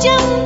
jump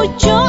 mucho.